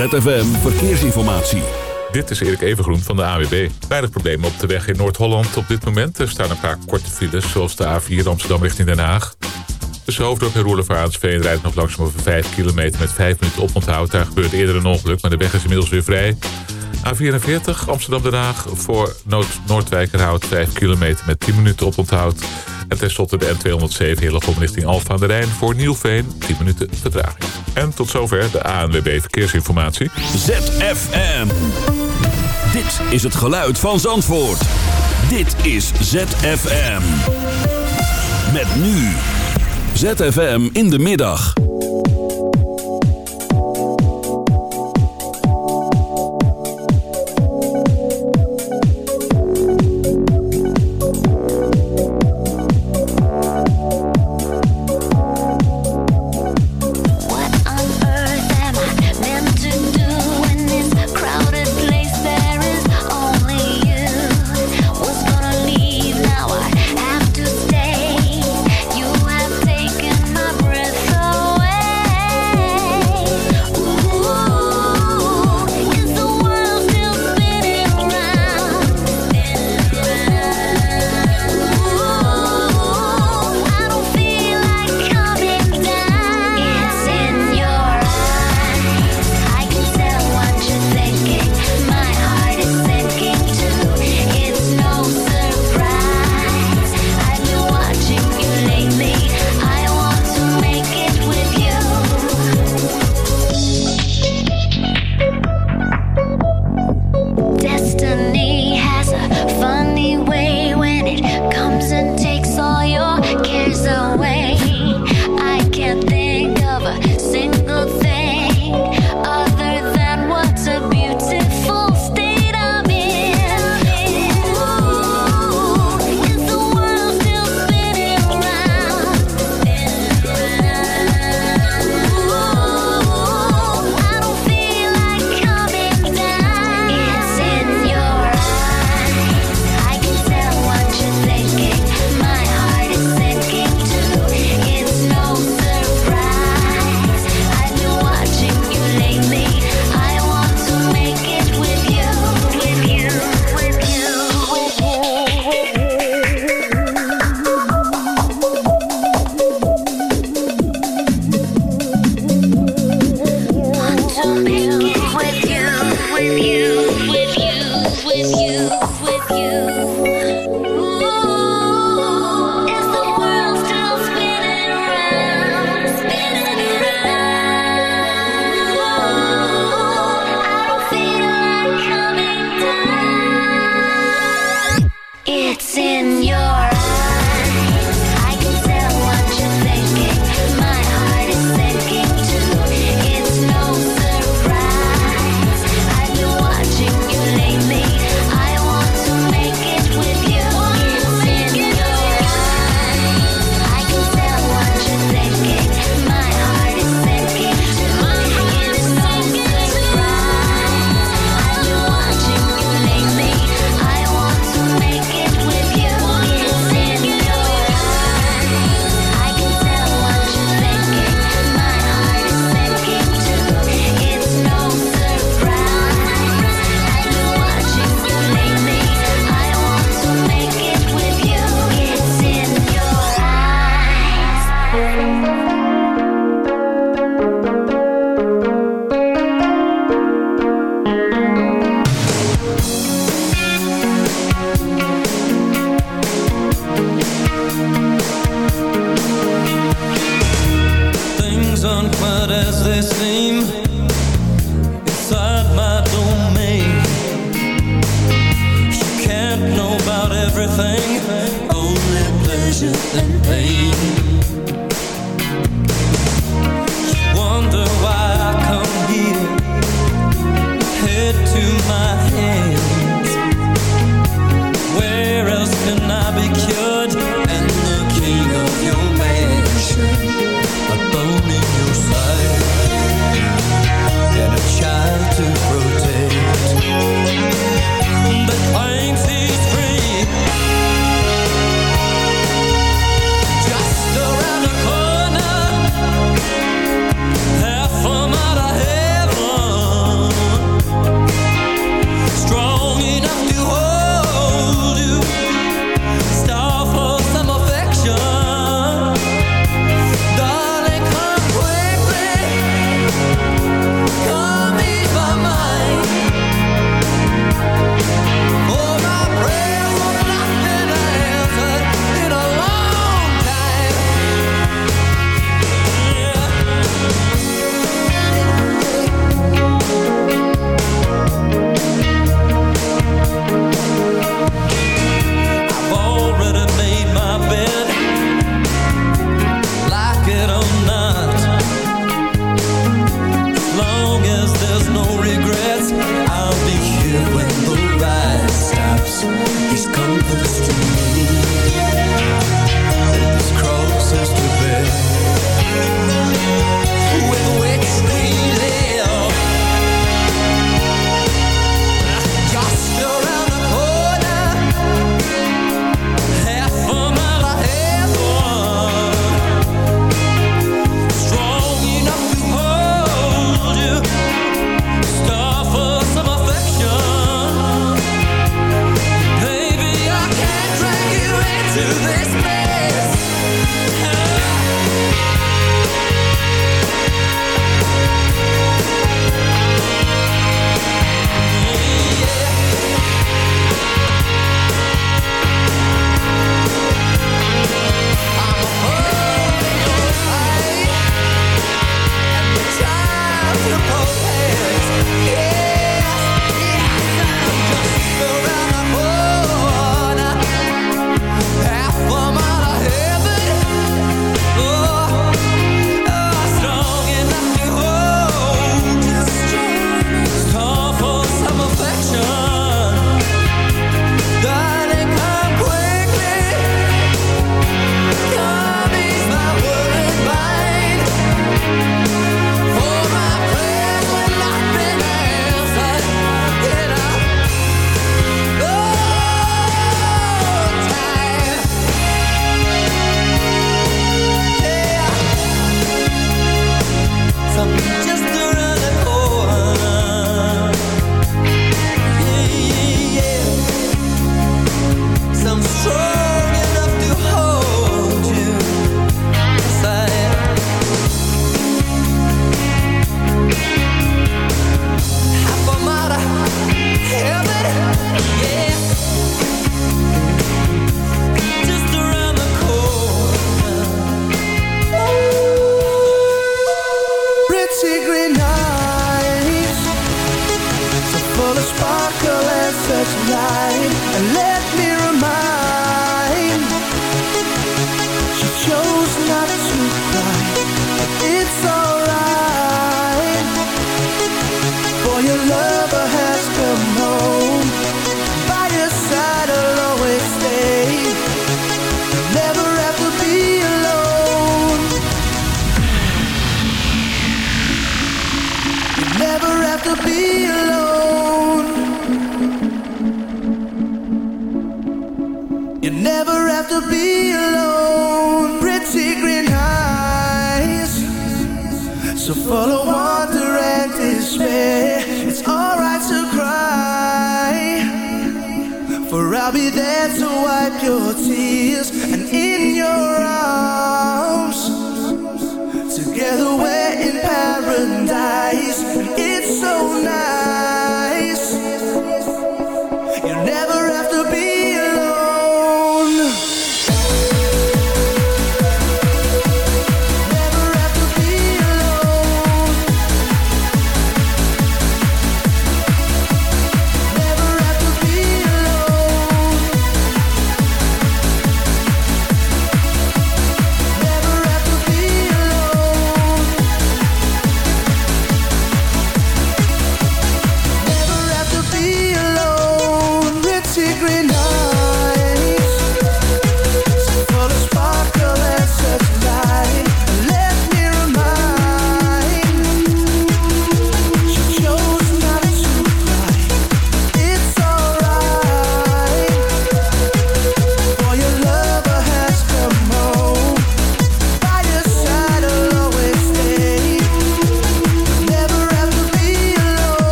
ZFM Verkeersinformatie. Dit is Erik Evengroen van de AWB. Weinig problemen op de weg in Noord-Holland op dit moment. Er staan een paar korte files, zoals de A4 Amsterdam richting Den Haag. De Hoofddorp en Roerlevaartsveen rijdt nog langzaam over 5 kilometer met 5 minuten oponthoud. Daar gebeurt eerder een ongeluk, maar de weg is inmiddels weer vrij. A44 Amsterdam-Den Haag voor Noord Noordwijkerhout 5 kilometer met 10 minuten oponthoud. En tenslotte de N207 Hillegom richting Alfa aan de Rijn voor Nieuwveen. 10 minuten vertraging. En tot zover de ANWB Verkeersinformatie. ZFM. Dit is het geluid van Zandvoort. Dit is ZFM. Met nu. ZFM in de middag.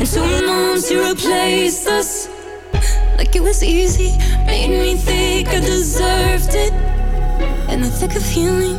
And two months you replaced us like it was easy. Made me think I deserved it. In the thick of healing,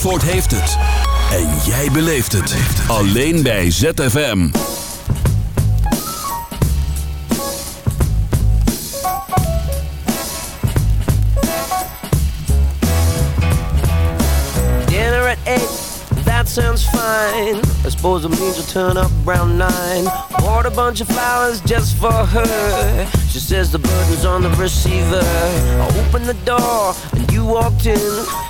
Zandvoort heeft het. En jij beleeft het. Alleen bij ZFM. Dinner at eight, that sounds fine. I suppose it means you'll turn up around nine. Bought a bunch of flowers just for her. She says the burden's on the receiver. I opened the door and you walked in.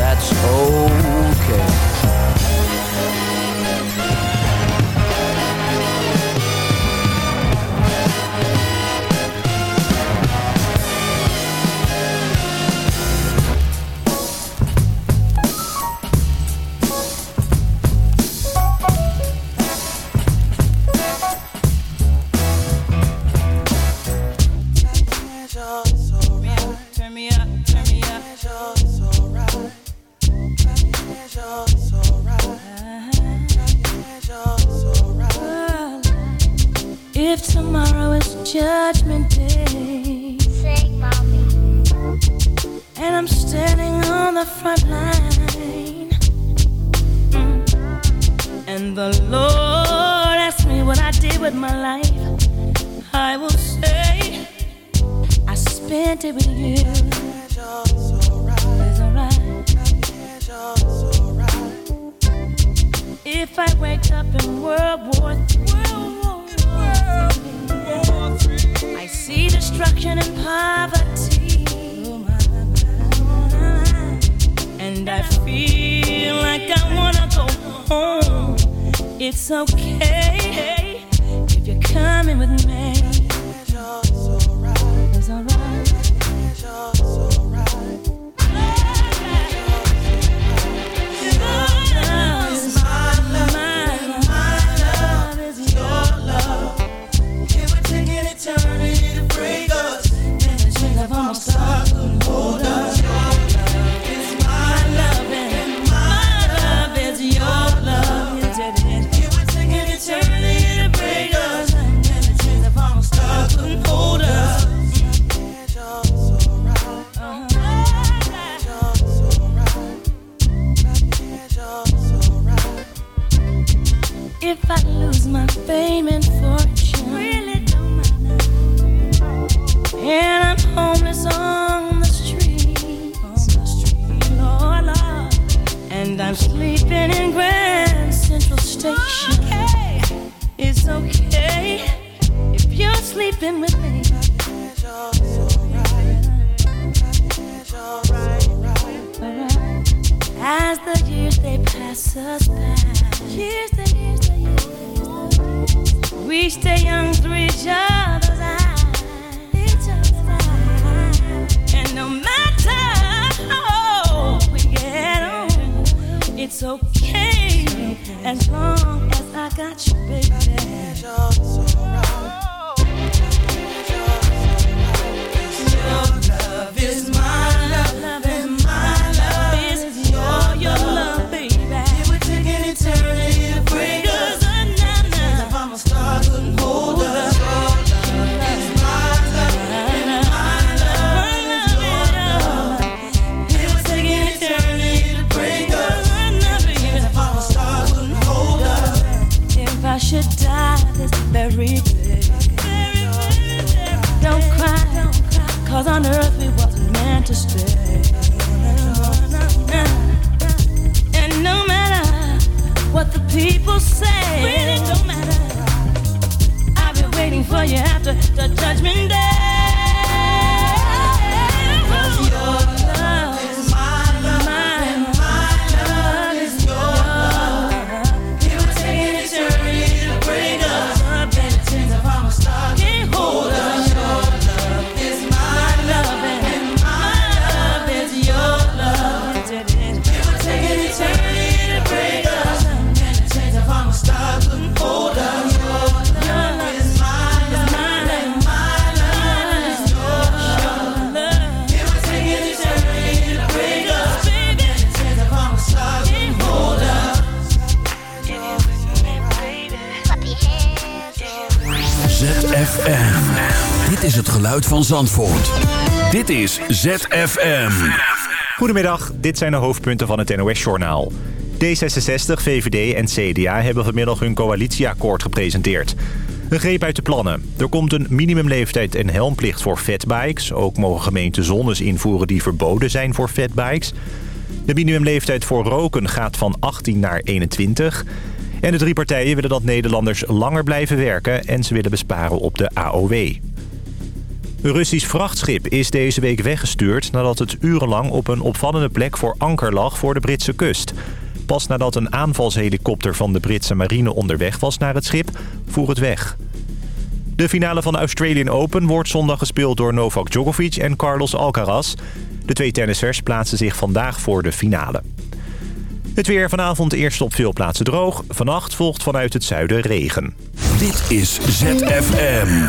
that's okay. Cause on earth we wasn't meant to stay. And no matter what the people say, don't matter. I'll waiting for you after the judgment day. Geluid van Zandvoort. Dit is ZFM. Goedemiddag, dit zijn de hoofdpunten van het NOS-journaal. D66, VVD en CDA hebben vanmiddag hun coalitieakkoord gepresenteerd. Een greep uit de plannen. Er komt een minimumleeftijd en helmplicht voor fatbikes. Ook mogen gemeenten zones invoeren die verboden zijn voor fatbikes. De minimumleeftijd voor roken gaat van 18 naar 21. En de drie partijen willen dat Nederlanders langer blijven werken... en ze willen besparen op de AOW. Een Russisch vrachtschip is deze week weggestuurd... nadat het urenlang op een opvallende plek voor anker lag voor de Britse kust. Pas nadat een aanvalshelikopter van de Britse marine onderweg was naar het schip... voer het weg. De finale van de Australian Open wordt zondag gespeeld door Novak Djokovic en Carlos Alcaraz. De twee tennissers plaatsen zich vandaag voor de finale. Het weer vanavond eerst op veel plaatsen droog. Vannacht volgt vanuit het zuiden regen. Dit is ZFM.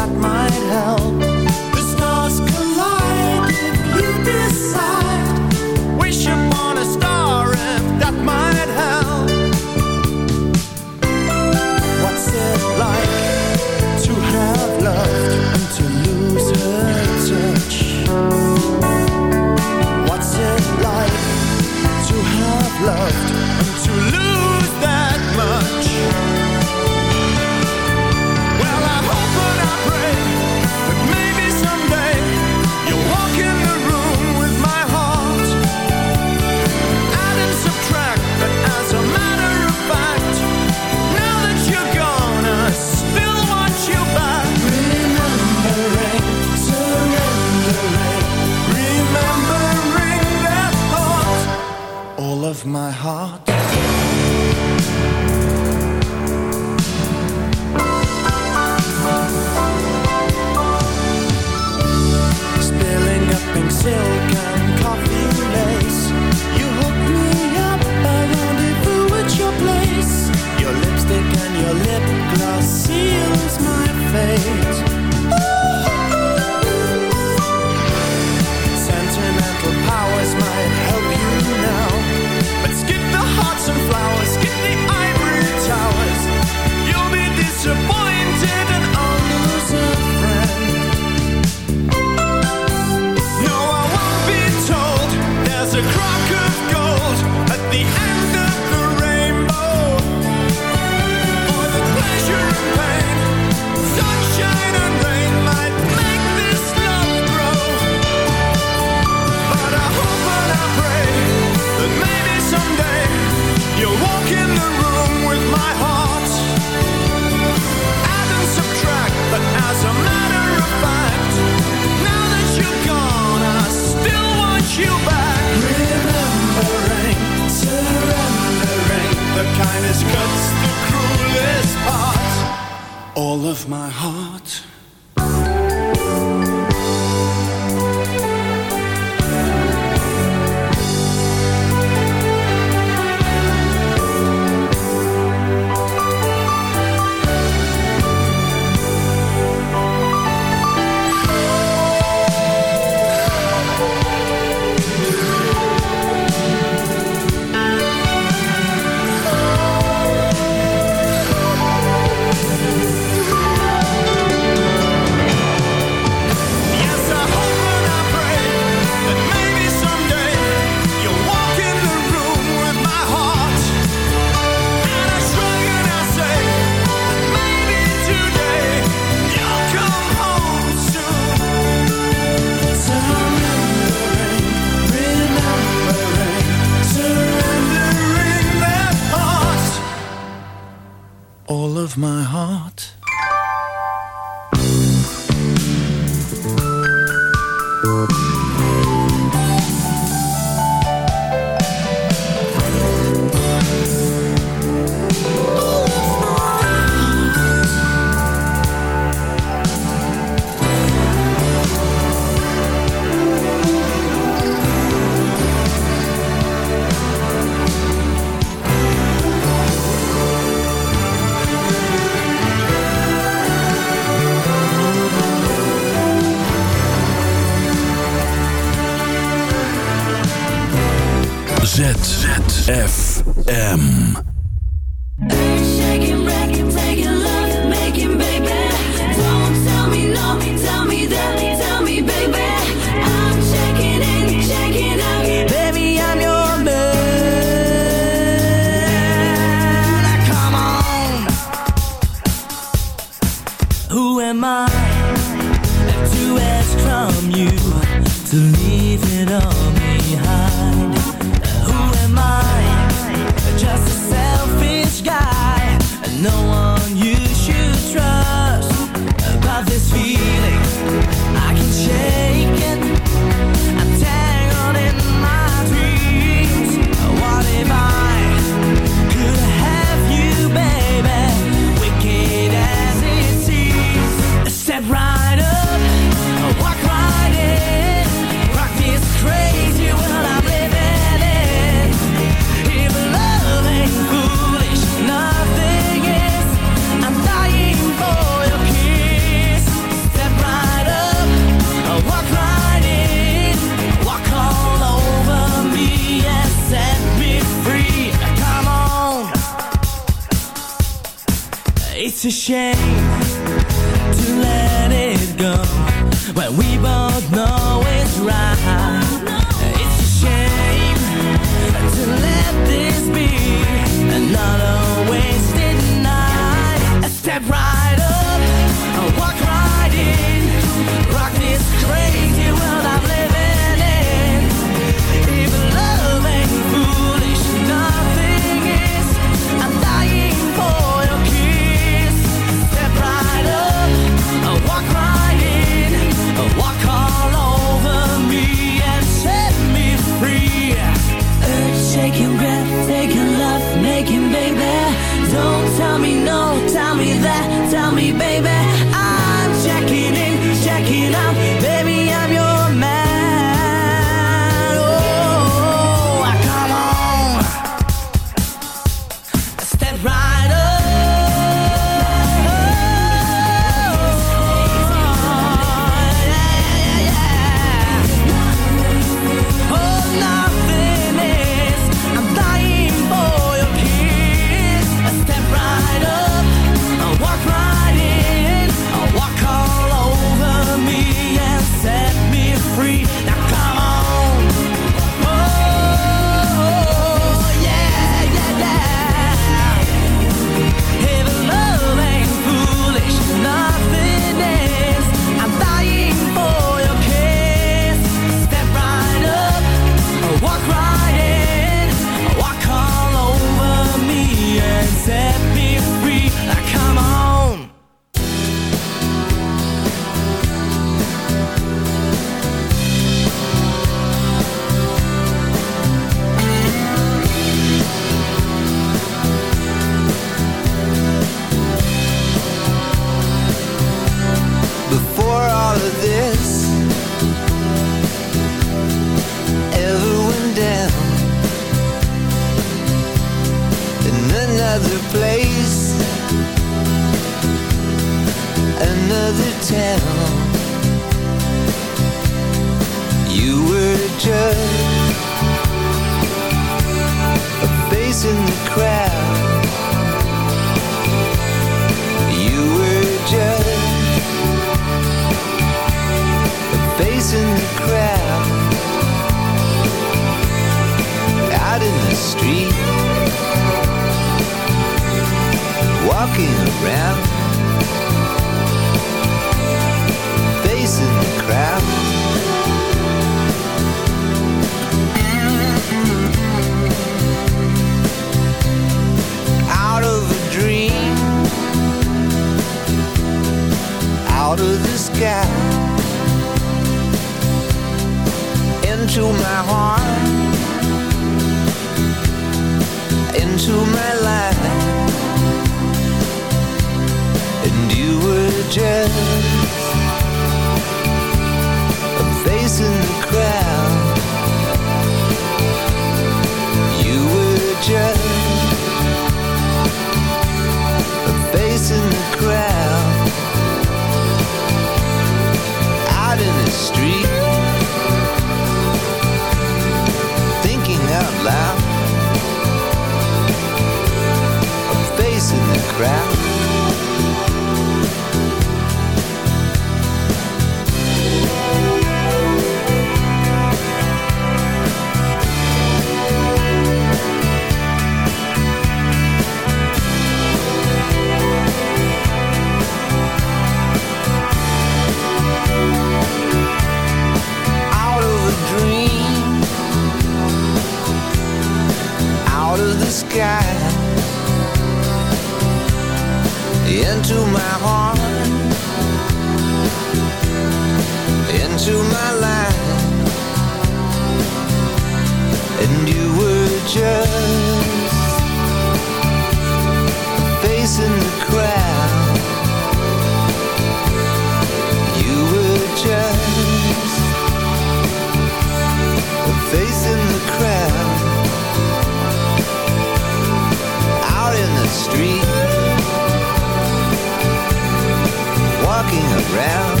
Walking around,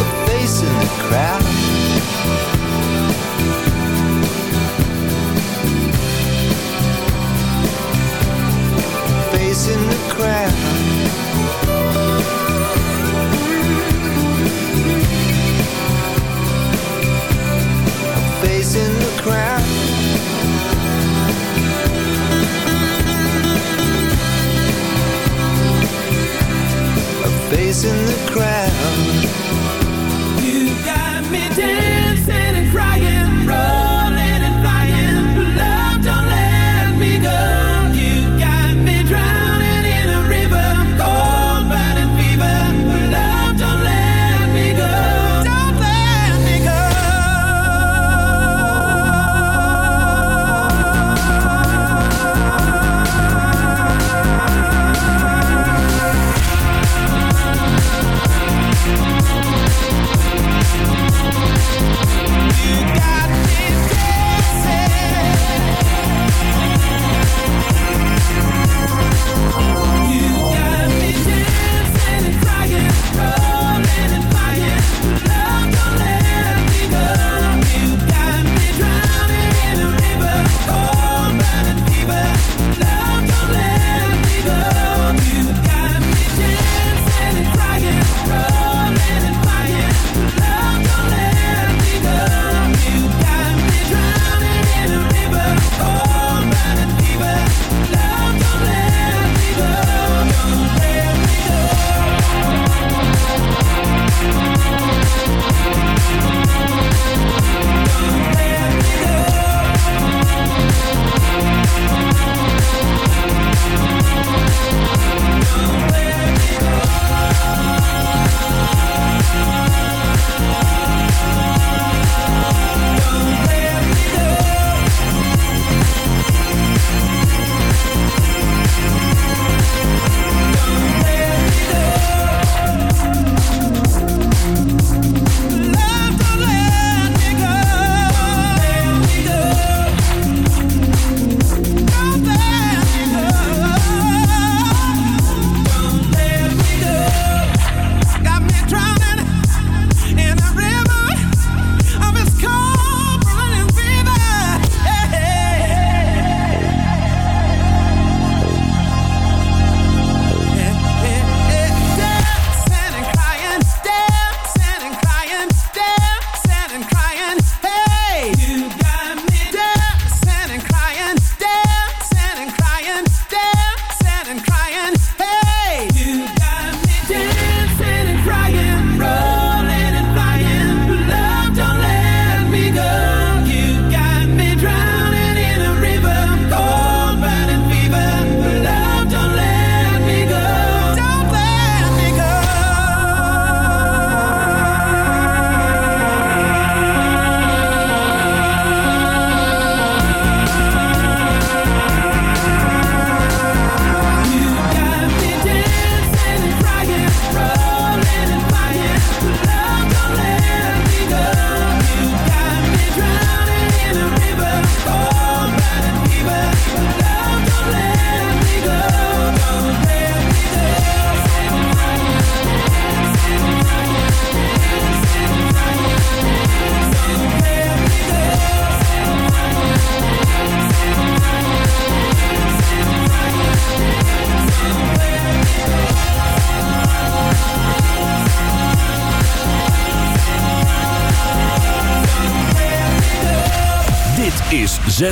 a face in the crowd. In the crowd.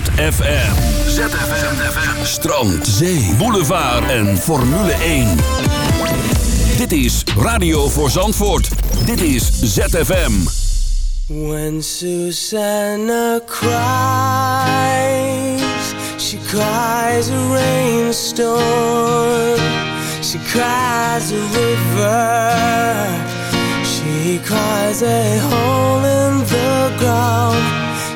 ZFM. ZFM. Strand, zee, boulevard en Formule 1. Dit is Radio voor Zandvoort. Dit is ZFM. When Susanna cries, she cries a rainstorm. She cries a river. She cries a hole in the ground.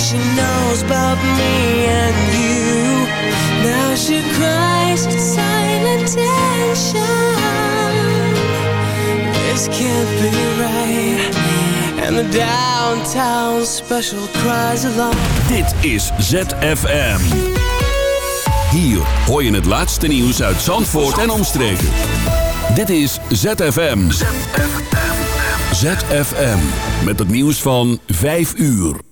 she knows about me and you. Now she cries in silent tension. This can't be right. And the downtown special cries along. Dit is ZFM. Hier hoor je het laatste nieuws uit Zandvoort en omstreken. Dit is ZFM. ZFM. Met het nieuws van 5 uur.